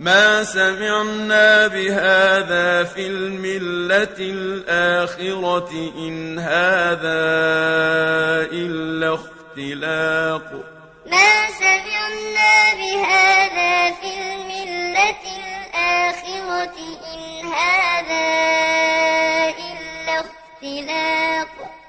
ما سمعنا بهذا في الملة الآخرة إن هذا إلا اختلاق. ما سمعنا بهذا في الملة الآخرة إن هذا إلا اختلاق.